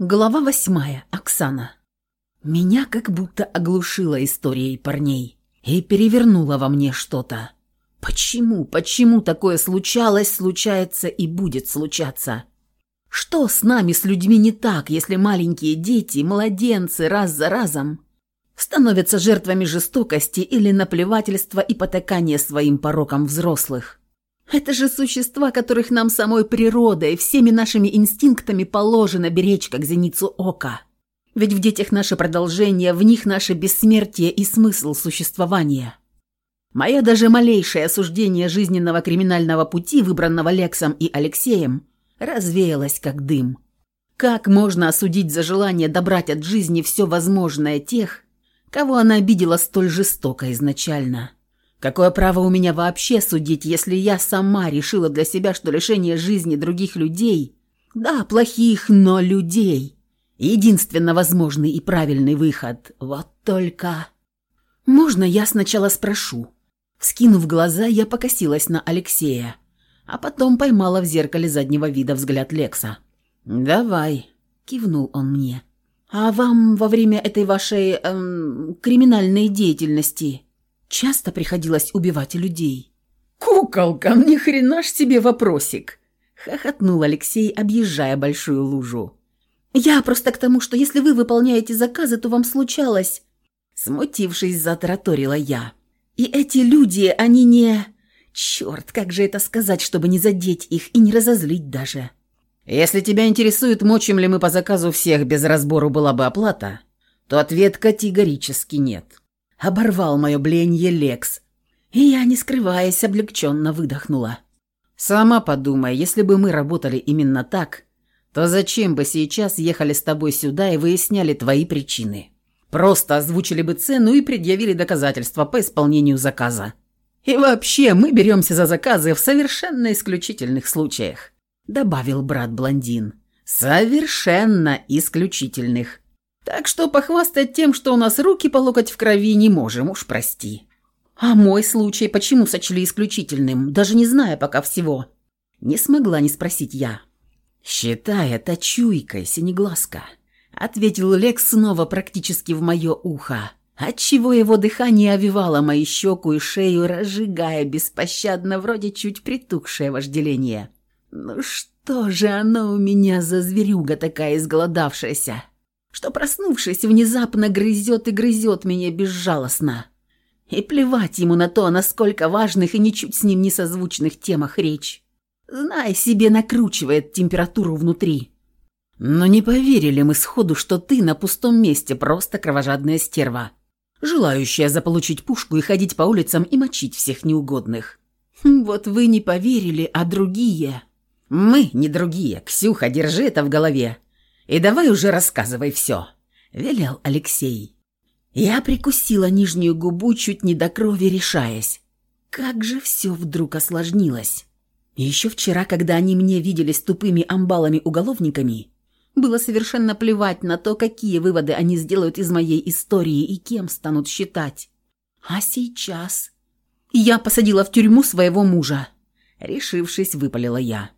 Глава восьмая. Оксана. Меня как будто оглушила историей парней и перевернула во мне что-то. Почему, почему такое случалось, случается и будет случаться? Что с нами, с людьми не так, если маленькие дети, младенцы раз за разом становятся жертвами жестокости или наплевательства и потакания своим порокам взрослых? Это же существа, которых нам самой природой, всеми нашими инстинктами положено беречь, как зеницу ока. Ведь в детях наше продолжение, в них наше бессмертие и смысл существования. Мое даже малейшее осуждение жизненного криминального пути, выбранного Лексом и Алексеем, развеялось как дым. Как можно осудить за желание добрать от жизни все возможное тех, кого она обидела столь жестоко изначально? Какое право у меня вообще судить, если я сама решила для себя, что лишение жизни других людей, да, плохих, но людей, единственно возможный и правильный выход. Вот только... Можно я сначала спрошу? Скинув глаза, я покосилась на Алексея, а потом поймала в зеркале заднего вида взгляд Лекса. «Давай», — кивнул он мне. «А вам во время этой вашей эм, криминальной деятельности часто приходилось убивать людей. «Куколка, ни хрена ж себе вопросик!» — хохотнул Алексей, объезжая большую лужу. «Я просто к тому, что если вы выполняете заказы, то вам случалось...» Смутившись, затараторила я. «И эти люди, они не... Черт, как же это сказать, чтобы не задеть их и не разозлить даже?» «Если тебя интересует, мочим ли мы по заказу всех без разбору была бы оплата, то ответ категорически нет. Оборвал мое бленье Лекс. И я, не скрываясь, облегченно выдохнула. «Сама подумай, если бы мы работали именно так, то зачем бы сейчас ехали с тобой сюда и выясняли твои причины? Просто озвучили бы цену и предъявили доказательства по исполнению заказа. И вообще, мы беремся за заказы в совершенно исключительных случаях», добавил брат-блондин. «Совершенно исключительных. Так что похвастать тем, что у нас руки по локоть в крови, не можем, уж прости. А мой случай почему сочли исключительным, даже не зная пока всего? Не смогла не спросить я. «Считай это чуйкой, синеглазка», — ответил Лекс снова практически в мое ухо, отчего его дыхание овивало мои щеку и шею, разжигая беспощадно вроде чуть притухшее вожделение. «Ну что же оно у меня за зверюга такая изголодавшаяся?» Что, проснувшись, внезапно грызет и грызет меня безжалостно. И плевать ему на то, насколько важных и ничуть с ним не созвучных темах речь. Знай себе, накручивает температуру внутри. Но не поверили мы сходу, что ты на пустом месте просто кровожадная стерва, желающая заполучить пушку и ходить по улицам и мочить всех неугодных. Вот вы не поверили, а другие... Мы не другие. Ксюха, держи это в голове. И давай уже рассказывай все», — велел Алексей. Я прикусила нижнюю губу, чуть не до крови решаясь. Как же все вдруг осложнилось. Еще вчера, когда они мне виделись тупыми амбалами-уголовниками, было совершенно плевать на то, какие выводы они сделают из моей истории и кем станут считать. А сейчас... Я посадила в тюрьму своего мужа. Решившись, выпалила я.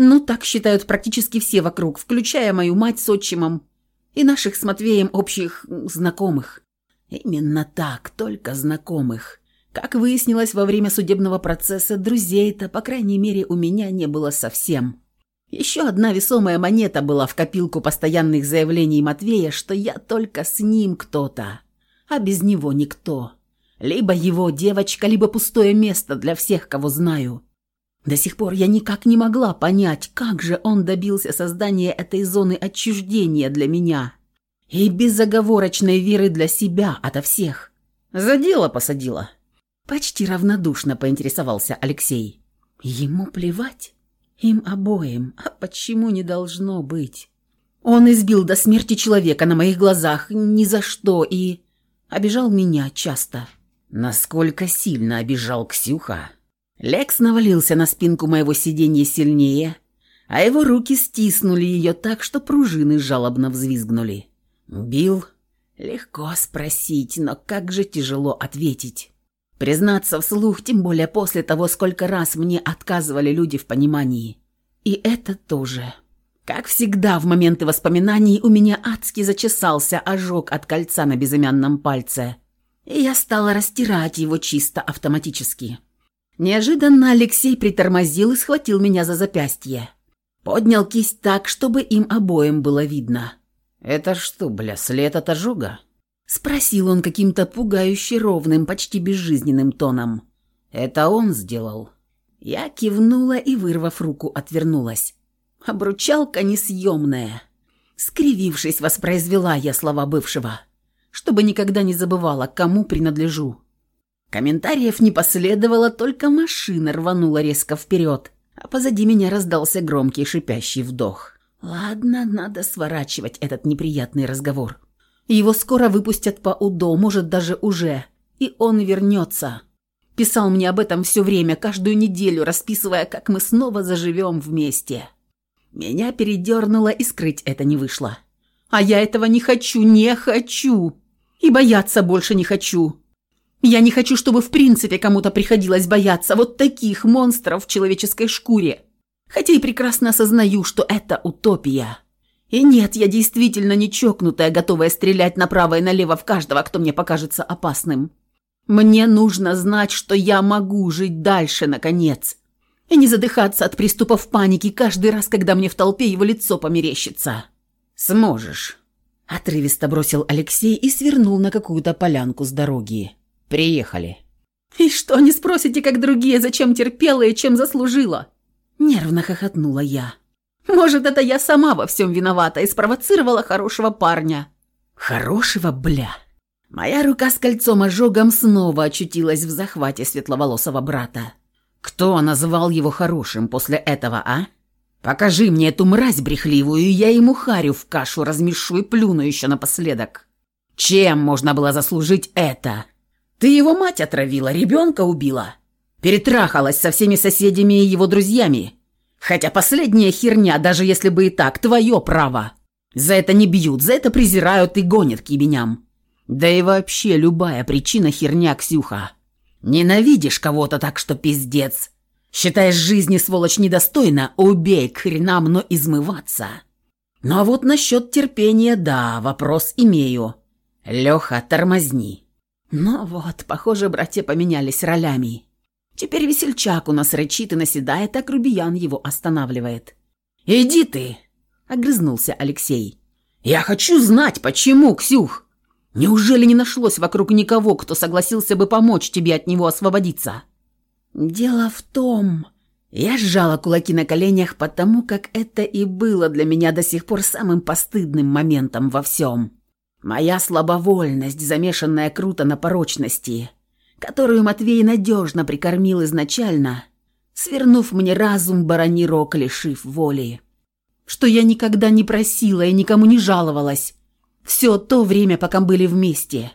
Ну, так считают практически все вокруг, включая мою мать с отчимом и наших с Матвеем общих знакомых. Именно так, только знакомых. Как выяснилось во время судебного процесса, друзей-то, по крайней мере, у меня не было совсем. Еще одна весомая монета была в копилку постоянных заявлений Матвея, что я только с ним кто-то, а без него никто. Либо его девочка, либо пустое место для всех, кого знаю. До сих пор я никак не могла понять, как же он добился создания этой зоны отчуждения для меня и безоговорочной веры для себя ото всех. «За дело посадила?» Почти равнодушно поинтересовался Алексей. Ему плевать? Им обоим. А почему не должно быть? Он избил до смерти человека на моих глазах ни за что и обижал меня часто. Насколько сильно обижал Ксюха, Лекс навалился на спинку моего сиденья сильнее, а его руки стиснули ее так, что пружины жалобно взвизгнули. «Бил?» Легко спросить, но как же тяжело ответить. Признаться вслух, тем более после того, сколько раз мне отказывали люди в понимании. И это тоже. Как всегда, в моменты воспоминаний у меня адски зачесался ожог от кольца на безымянном пальце, и я стала растирать его чисто автоматически. Неожиданно Алексей притормозил и схватил меня за запястье. Поднял кисть так, чтобы им обоим было видно. «Это что, бля, след от ожога?» Спросил он каким-то пугающе ровным, почти безжизненным тоном. «Это он сделал?» Я кивнула и, вырвав руку, отвернулась. Обручалка несъемная. Скривившись, воспроизвела я слова бывшего, чтобы никогда не забывала, кому принадлежу. Комментариев не последовало, только машина рванула резко вперед, а позади меня раздался громкий шипящий вдох. Ладно, надо сворачивать этот неприятный разговор. Его скоро выпустят по УДО, может, даже уже, и он вернется. Писал мне об этом все время, каждую неделю, расписывая, как мы снова заживем вместе. Меня передернуло, и скрыть это не вышло. А я этого не хочу, не хочу. И бояться больше не хочу. Я не хочу, чтобы в принципе кому-то приходилось бояться вот таких монстров в человеческой шкуре. Хотя и прекрасно осознаю, что это утопия. И нет, я действительно не чокнутая, готовая стрелять направо и налево в каждого, кто мне покажется опасным. Мне нужно знать, что я могу жить дальше, наконец. И не задыхаться от приступов паники каждый раз, когда мне в толпе его лицо померещится. «Сможешь», – отрывисто бросил Алексей и свернул на какую-то полянку с дороги. Приехали». «И что, не спросите, как другие, зачем терпела и чем заслужила?» Нервно хохотнула я. «Может, это я сама во всем виновата и спровоцировала хорошего парня?» «Хорошего, бля!» Моя рука с кольцом ожогом снова очутилась в захвате светловолосого брата. «Кто называл его хорошим после этого, а? Покажи мне эту мразь брехливую, и я ему харю в кашу размешу и плюну еще напоследок. Чем можно было заслужить это?» Ты его мать отравила, ребенка убила. Перетрахалась со всеми соседями и его друзьями. Хотя последняя херня, даже если бы и так, твое право. За это не бьют, за это презирают и гонят к ебеням. Да и вообще любая причина херня, Ксюха. Ненавидишь кого-то так, что пиздец. Считаешь жизни, сволочь, недостойна, убей к хренам, но измываться. Ну а вот насчет терпения, да, вопрос имею. Леха, тормозни. Ну вот, похоже, братья поменялись ролями. Теперь весельчак у нас рычит и наседает, а Грубиян его останавливает. «Иди ты!» – огрызнулся Алексей. «Я хочу знать, почему, Ксюх! Неужели не нашлось вокруг никого, кто согласился бы помочь тебе от него освободиться?» «Дело в том...» Я сжала кулаки на коленях, потому как это и было для меня до сих пор самым постыдным моментом во всем. Моя слабовольность, замешанная круто на порочности, которую Матвей надежно прикормил изначально, свернув мне разум, барани рог, лишив воли. Что я никогда не просила и никому не жаловалась. Все то время, пока были вместе.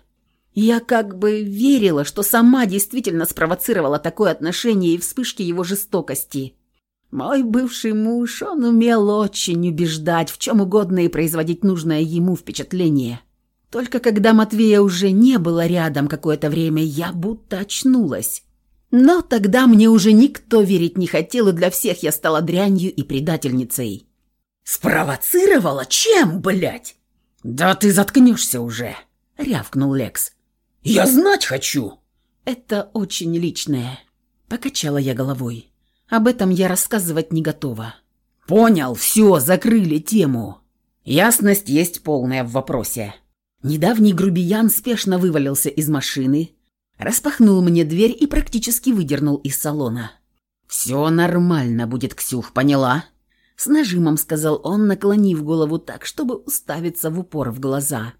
Я как бы верила, что сама действительно спровоцировала такое отношение и вспышки его жестокости. Мой бывший муж, он умел очень убеждать в чем угодно и производить нужное ему впечатление – только когда Матвея уже не было рядом какое-то время, я будто очнулась. Но тогда мне уже никто верить не хотел, и для всех я стала дрянью и предательницей. «Спровоцировала? Чем, блядь?» «Да ты заткнешься уже!» — рявкнул Лекс. «Я знать хочу!» «Это очень личное», — покачала я головой. «Об этом я рассказывать не готова». «Понял, все, закрыли тему. Ясность есть полная в вопросе. Недавний грубиян спешно вывалился из машины, распахнул мне дверь и практически выдернул из салона. «Все нормально будет, Ксюх, поняла?» С нажимом сказал он, наклонив голову так, чтобы уставиться в упор в глаза.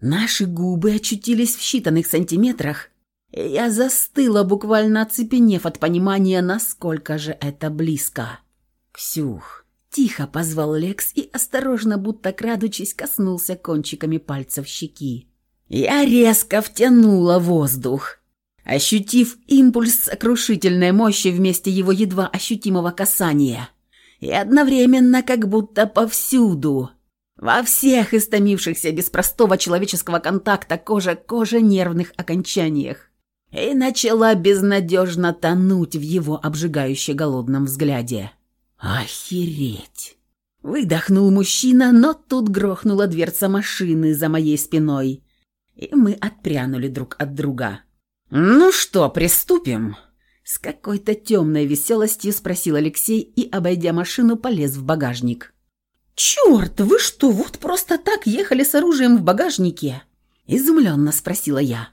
Наши губы очутились в считанных сантиметрах, и я застыла, буквально оцепенев от понимания, насколько же это близко. «Ксюх, Тихо позвал Лекс и осторожно, будто крадучись, коснулся кончиками пальцев щеки. Я резко втянула воздух, ощутив импульс сокрушительной мощи вместе его едва ощутимого касания. И одновременно как будто повсюду, во всех истомившихся без простого человеческого контакта кожа-кожа нервных окончаниях. И начала безнадежно тонуть в его обжигающе голодном взгляде. «Охереть!» Выдохнул мужчина, но тут грохнула дверца машины за моей спиной, и мы отпрянули друг от друга. «Ну что, приступим?» С какой-то темной веселостью спросил Алексей и, обойдя машину, полез в багажник. «Черт, вы что, вот просто так ехали с оружием в багажнике?» Изумленно спросила я.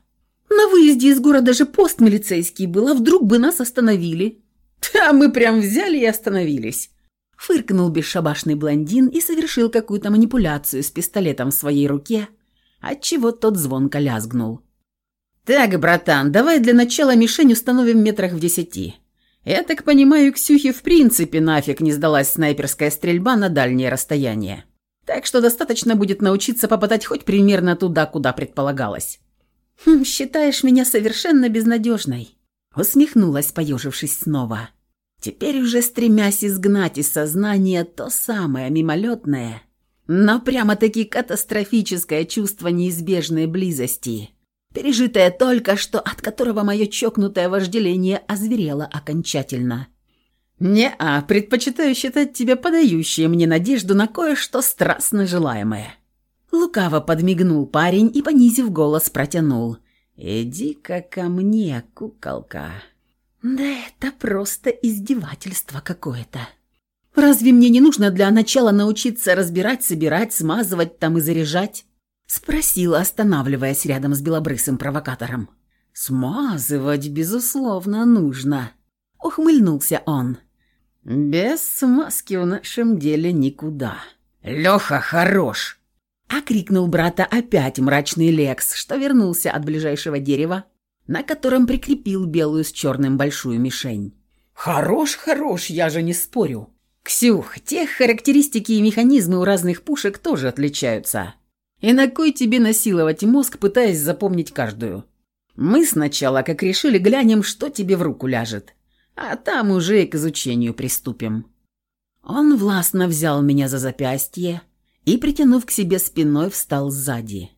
«На выезде из города же пост милицейский был, а вдруг бы нас остановили?» «А мы прям взяли и остановились». Фыркнул бесшабашный блондин и совершил какую-то манипуляцию с пистолетом в своей руке, отчего тот звонко лязгнул. «Так, братан, давай для начала мишень установим метрах в десяти. Я так понимаю, Ксюхе в принципе нафиг не сдалась снайперская стрельба на дальнее расстояние. Так что достаточно будет научиться попадать хоть примерно туда, куда предполагалось». «Хм, «Считаешь меня совершенно безнадежной?» Усмехнулась, поежившись снова теперь уже стремясь изгнать из сознания то самое мимолетное, но прямо-таки катастрофическое чувство неизбежной близости, пережитое только что, от которого мое чокнутое вожделение озверело окончательно. «Не-а, предпочитаю считать тебя подающей мне надежду на кое-что страстно желаемое». Лукаво подмигнул парень и, понизив голос, протянул. «Иди-ка ко мне, куколка». Да это просто издевательство какое-то. Разве мне не нужно для начала научиться разбирать, собирать, смазывать там и заряжать? Спросила, останавливаясь рядом с белобрысым провокатором. «Смазывать, безусловно, нужно», — ухмыльнулся он. «Без смазки в нашем деле никуда». «Леха, хорош!» — окрикнул брата опять мрачный Лекс, что вернулся от ближайшего дерева на котором прикрепил белую с черным большую мишень. «Хорош, хорош, я же не спорю. Ксюх, те характеристики и механизмы у разных пушек тоже отличаются. И на кой тебе насиловать мозг, пытаясь запомнить каждую? Мы сначала, как решили, глянем, что тебе в руку ляжет, а там уже и к изучению приступим». Он властно взял меня за запястье и, притянув к себе спиной, встал сзади.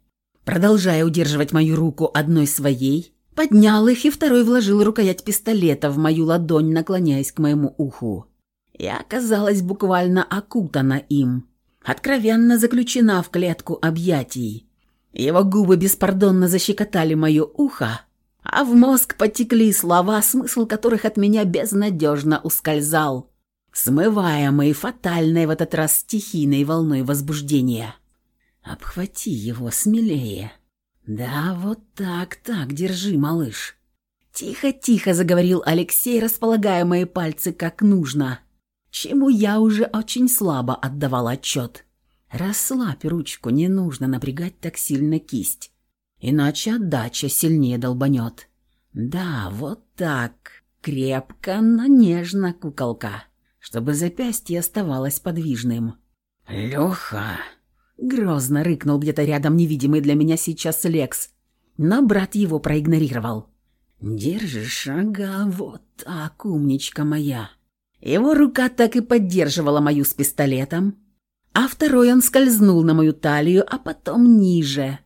Продолжая удерживать мою руку одной своей, Поднял их и второй вложил рукоять пистолета в мою ладонь, наклоняясь к моему уху. Я оказалась буквально окутана им, откровенно заключена в клетку объятий. Его губы беспардонно защекотали мое ухо, а в мозг потекли слова, смысл которых от меня безнадежно ускользал, смываемый фатальной в этот раз стихийной волной возбуждения. «Обхвати его смелее», «Да, вот так, так, держи, малыш». Тихо-тихо заговорил Алексей, располагая мои пальцы как нужно, чему я уже очень слабо отдавал отчет. «Расслабь ручку, не нужно напрягать так сильно кисть, иначе отдача сильнее долбанет». «Да, вот так, крепко, но нежно, куколка, чтобы запястье оставалось подвижным». «Леха!» Грозно рыкнул где-то рядом невидимый для меня сейчас Лекс, но брат его проигнорировал. «Держишь, ага, вот так, умничка моя». Его рука так и поддерживала мою с пистолетом, а второй он скользнул на мою талию, а потом ниже,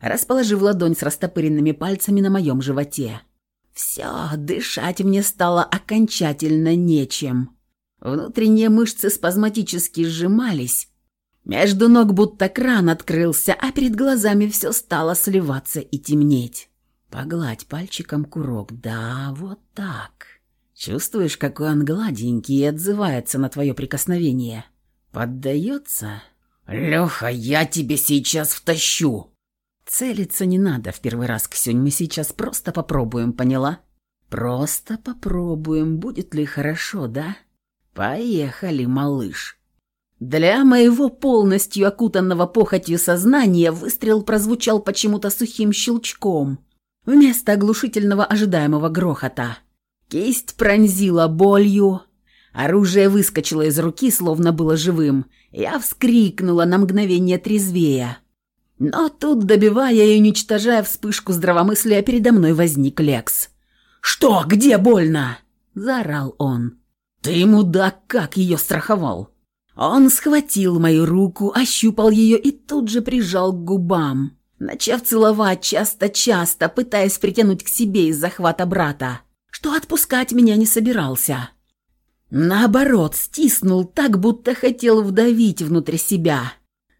расположив ладонь с растопыренными пальцами на моем животе. Все, дышать мне стало окончательно нечем. Внутренние мышцы спазматически сжимались, между ног будто кран открылся, а перед глазами все стало сливаться и темнеть. Погладь пальчиком курок. Да, вот так. Чувствуешь, какой он гладенький и отзывается на твое прикосновение? Поддается? Леха, я тебе сейчас втащу. Целиться не надо в первый раз, Ксюнь. Мы сейчас просто попробуем, поняла? Просто попробуем, будет ли хорошо, да? Поехали, малыш. Для моего полностью окутанного похотью сознания выстрел прозвучал почему-то сухим щелчком, вместо оглушительного ожидаемого грохота. Кисть пронзила болью, оружие выскочило из руки, словно было живым. Я вскрикнула на мгновение трезвее. Но тут, добивая и уничтожая вспышку здравомыслия, передо мной возник Лекс. «Что? Где больно?» – заорал он. «Ты, мудак, как ее страховал?» Он схватил мою руку, ощупал ее и тут же прижал к губам, начав целовать часто-часто, пытаясь притянуть к себе из захвата брата, что отпускать меня не собирался. Наоборот, стиснул так, будто хотел вдавить внутрь себя.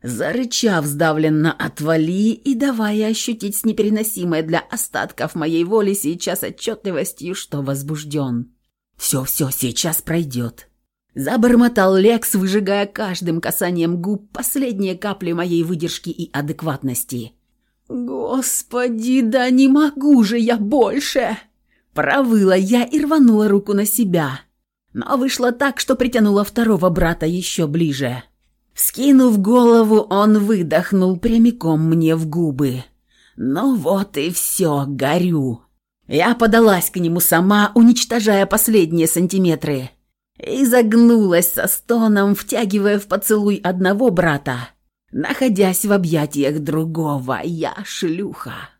Зарычав сдавленно «отвали» и давая ощутить с непереносимой для остатков моей воли сейчас отчетливостью, что возбужден. «Все-все, сейчас пройдет». Забормотал Лекс, выжигая каждым касанием губ последние капли моей выдержки и адекватности. «Господи, да не могу же я больше!» Провыла я и рванула руку на себя. Но вышло так, что притянула второго брата еще ближе. Вскинув голову, он выдохнул прямиком мне в губы. «Ну вот и все, горю». Я подалась к нему сама, уничтожая последние сантиметры. И загнулась со стоном, втягивая в поцелуй одного брата, находясь в объятиях другого. Я шлюха.